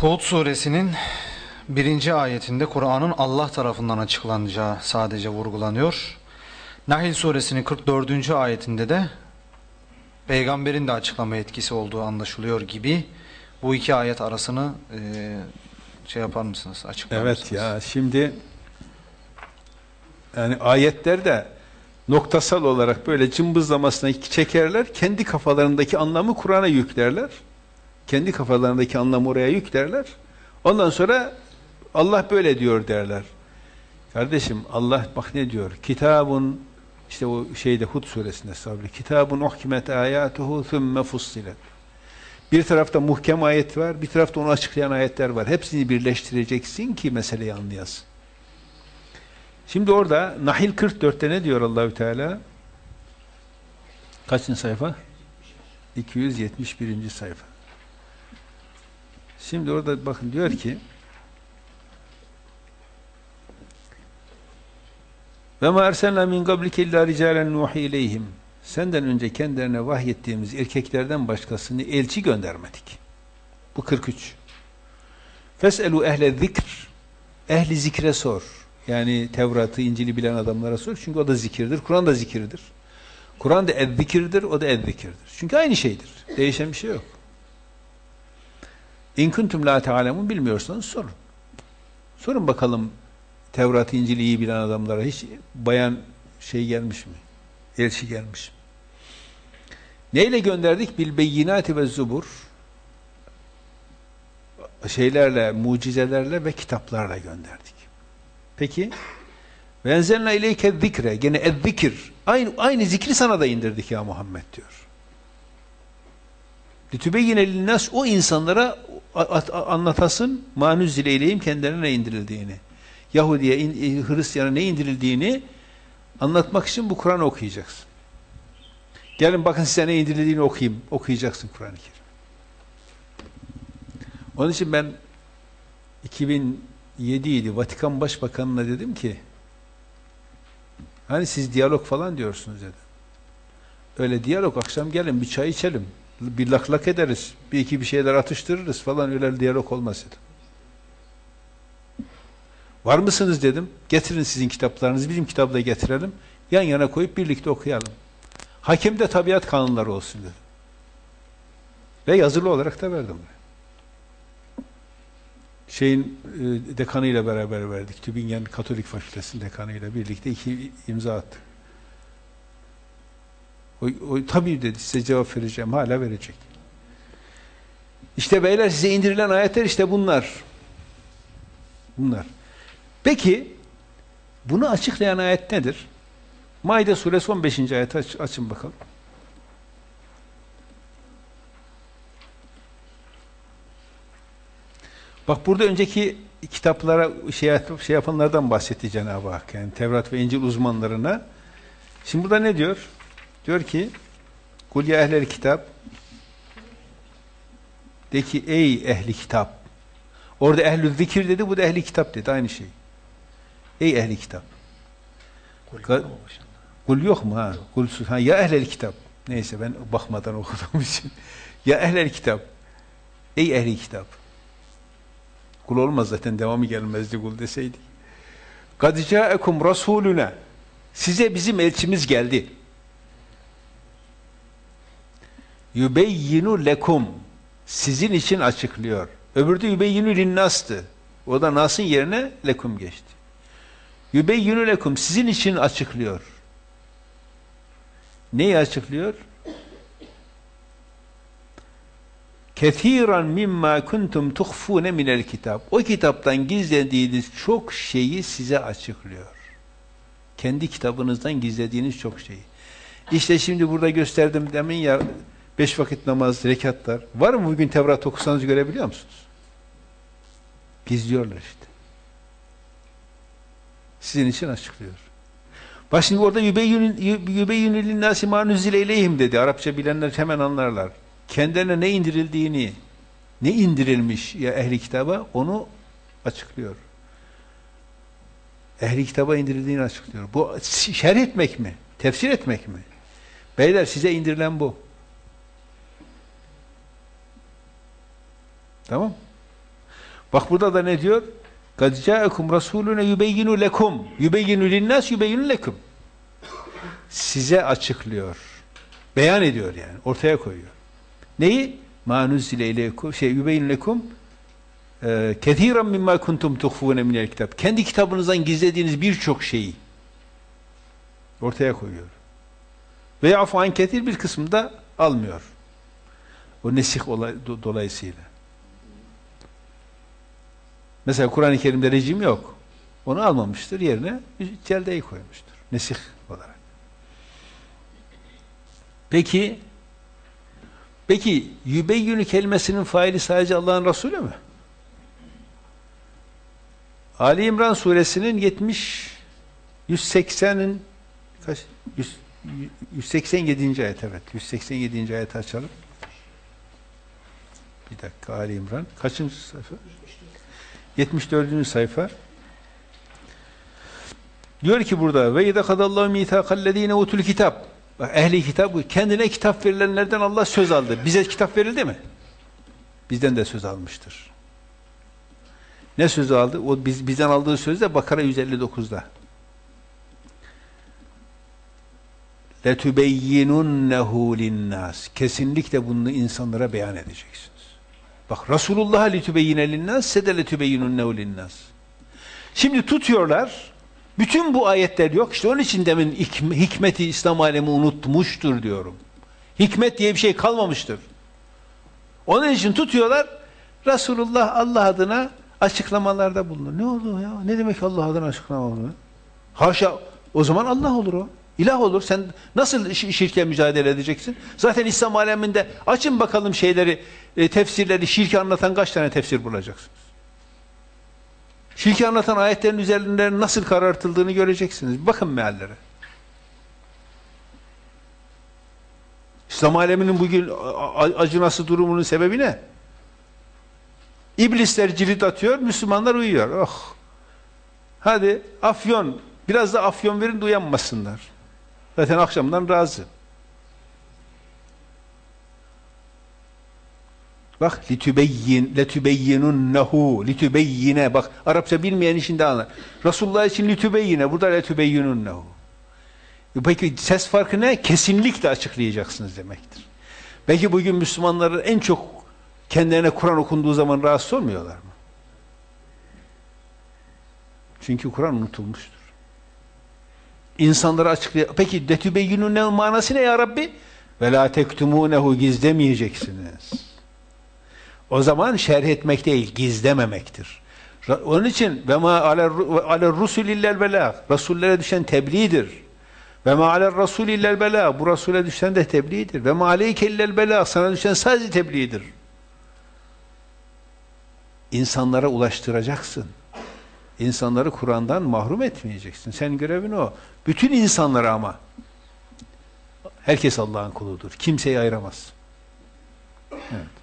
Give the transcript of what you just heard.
Hud suresinin birinci ayetinde Kur'an'ın Allah tarafından açıklanacağı sadece vurgulanıyor. Nahil suresinin 44. ayetinde de peygamberin de açıklama etkisi olduğu anlaşılıyor gibi bu iki ayet arasını e, şey yapar mısınız? Açıklar Evet mısınız? ya şimdi yani ayetlerde noktasal olarak böyle cımbızlamasına çekerler. Kendi kafalarındaki anlamı Kur'an'a yüklerler. Kendi kafalarındaki anlamı oraya yüklerler. Ondan sonra Allah böyle diyor derler. Kardeşim Allah bak ne diyor? Kitabun işte o şeyde Hud suresinde sabri. Kitabun uhkimet ayatuhu thumme fussilet. Bir tarafta muhkem ayet var, bir tarafta onu açıklayan ayetler var. Hepsini birleştireceksin ki meseleyi anlayasın. Şimdi orada Nahil 44'te ne diyor Allahü Teala? Kaçıncı sayfa? 271. sayfa. Şimdi orada bakın diyor ki Ve ma erselna min qablike illa ricalen nuhi ileyhim. Senden önce kendilerine vahyettiğimiz erkeklerden başkasını elçi göndermedik. Bu 43. Feselu ehle zikr. Ehli zikre sor. Yani Tevrat'ı, İncil'i bilen adamlara sor. Çünkü o da zikirdir. Kur'an da zikirdir. Kur'an da ezzikirdir, o da ezzikirdir. Çünkü aynı şeydir. Değişen bir şey yok. İn kuntum la te'alemun bilmiyorsanız sorun. Sorun bakalım Tevrat, İncil'i iyi bilen adamlara hiç bayan şey gelmiş mi? Elçi gelmiş mi? Neyle gönderdik? Bil beyinati ve zubur. Şeylerle, mucizelerle ve kitaplarla gönderdik. Peki? Ve enzelna ileyke zikre. Gene ezzikir. Aynı, aynı zikri sana da indirdik ya Muhammed diyor. Litübeyyine linnas o insanlara anlatasın manüz ileyleyim kendilerine ne indirildiğini. Yahudi'ye, Hristiyan'a ne indirildiğini anlatmak için bu Kur'an okuyacaksın. Gelin bakın size ne indirildiğini okuyayım. Okuyacaksın Kur'an-ı Kerim. Onun için ben 2007 idi Vatikan Başbakanı'na dedim ki hani siz diyalog falan diyorsunuz dedim. Öyle diyalog akşam gelin bir çay içelim. Bir lak lak ederiz. Bir iki bir şeyler atıştırırız falan öyle diyalog olmaz dedim. Var mısınız dedim. Getirin sizin kitaplarınızı, bizim kitabı da getirelim. Yan yana koyup birlikte okuyalım. Hakem de tabiat kanunları olsun dedim. Ve yazılı olarak da verdim. Şeyin e, dekanıyla beraber verdik. Tübingen Katolik Fakültesi'nin dekanıyla birlikte iki imza attık. O, o tabii dedi size cevap vereceğim. Hala verecek. İşte beyler size indirilen ayetler işte bunlar. Bunlar. Peki bunu açıklayan ayet nedir? Maide suresi 15. ayet aç, açın bakalım. Bak burada önceki kitaplara şey, şey yapanlardan bahsetti Cenab-ı Hak. Yani Tevrat ve İncil uzmanlarına. Şimdi burada ne diyor? Diyor ki Kul ya ehler kitap de ki ey ehli kitap orada ehlü zikir dedi bu da ehli kitap dedi aynı şey. Ey ehli kitap. Kul, kul yok mu ha? Kul ha ya ehlel kitap. Neyse ben bakmadan okuduğum için. Ya ehlel kitap. Ey ehli kitap. Kul olmaz zaten devamı gelmezdi kul deseydi. Kad ca'ekum rasuluna. Size bizim elçimiz geldi. Yubeyyinu lekum. Sizin için açıklıyor. Öbürde yubeyyinu linnastı. O da nasın yerine lekum geçti. Yübeyyünü lekum sizin için açıklıyor. Neyi açıklıyor? Kethiran mimma kuntum tuhfune minel kitap. O kitaptan gizlediğiniz çok şeyi size açıklıyor. Kendi kitabınızdan gizlediğiniz çok şeyi. İşte şimdi burada gösterdim demin ya beş vakit namaz, rekatlar. Var mı bugün Tevrat okusanız görebiliyor musunuz? Gizliyorlar işte sizin için açıklıyor. Bak şimdi orada yübeyyünü linnâsi mâ dedi. Arapça bilenler hemen anlarlar. Kendilerine ne indirildiğini, ne indirilmiş ya ehli kitaba onu açıklıyor. Ehli kitaba indirildiğini açıklıyor. Bu şerh etmek mi? Tefsir etmek mi? Beyler size indirilen bu. Tamam Bak burada da ne diyor? قَدْ جَاءَكُمْ رَسُولُنَ يُبَيِّنُ لَكُمْ يُبَيِّنُ لِلنَّاسِ يُبَيِّنُ لَكُمْ Size açıklıyor. Beyan ediyor yani. Ortaya koyuyor. Neyi? مَا نُزِّلَ اِلَيْكُمْ şey يُبَيِّنُ لَكُمْ كَثِيرًا مِمَّا كُنْتُمْ تُخْفُونَ مِنَ الْكِتَابِ Kendi kitabınızdan gizlediğiniz birçok şeyi ortaya koyuyor. Ve yafu an ketir bir kısmında almıyor. O nesih olay, do- dolayısıyla. Mesela Kur'an-ı Kerim'de rejim yok. Onu almamıştır. Yerine celdeyi koymuştur. Nesih olarak. Peki peki yübeyyünü kelimesinin faili sadece Allah'ın Resulü mü? Ali İmran suresinin 70 180'in kaç 100, 187. ayet evet. 187. ayeti açalım. Bir dakika Ali İmran. Kaçıncı sayfa? 74. sayfa. Diyor ki burada ve idâ kadallahu mîthâkallezîne utul kitap. Bak ehli kitap kendine kitap verilenlerden Allah söz aldı. Bize kitap verildi mi? Bizden de söz almıştır. Ne sözü aldı? O biz, bizden aldığı söz de Bakara 159'da. لَتُبَيِّنُنَّهُ لِلنَّاسِ Kesinlikle bunu insanlara beyan edeceksiniz. Bak Resulullah'a litübeyyine linnâs, sede letübeyyinunnehu linnâs. Şimdi tutuyorlar, bütün bu ayetler yok. İşte onun için demin hikmeti İslam alemi unutmuştur diyorum. Hikmet diye bir şey kalmamıştır. Onun için tutuyorlar, Resulullah Allah adına açıklamalarda bulunur. Ne oldu ya? Ne demek Allah adına açıklama bulunur? Haşa, o zaman Allah olur o. İlah olur. Sen nasıl şi- şirke mücadele edeceksin? Zaten İslam aleminde açın bakalım şeyleri, e, tefsirleri, şirki anlatan kaç tane tefsir bulacaksınız? Şirki anlatan ayetlerin üzerinde nasıl karartıldığını göreceksiniz. Bakın meallere. İslam aleminin bugün acınası durumunun sebebi ne? İblisler cirit atıyor, Müslümanlar uyuyor. Oh. Hadi afyon, biraz da afyon verin de uyanmasınlar. Zaten akşamdan razı. Bak litübeyyin letübeyyinunnehu litübeyyine bak Arapça bilmeyen işinde anlar. Resulullah için litübeyyine burada letübeyyinunnehu. E Peki ses farkı ne? Kesinlikle açıklayacaksınız demektir. Belki bugün Müslümanların en çok kendilerine Kur'an okunduğu zaman rahatsız olmuyorlar mı? Çünkü Kur'an unutulmuştur. İnsanlara açıklay. Peki detübeyyünün manası ne ya Rabbi? Ve la tektumunehu gizlemeyeceksiniz. O zaman şerh etmek değil, gizlememektir. Onun için ve ma ale rusul illel belag. Rasullere düşen tebliğdir. Ve ma alel rasul illel belag. Bu rasule düşen de tebliğdir. Ve ma aleyke illel belag. Sana düşen sadece tebliğdir. İnsanlara ulaştıracaksın. İnsanları Kur'an'dan mahrum etmeyeceksin. Sen görevin o. Bütün insanlara ama. Herkes Allah'ın kuludur. Kimseyi ayıramaz. Evet.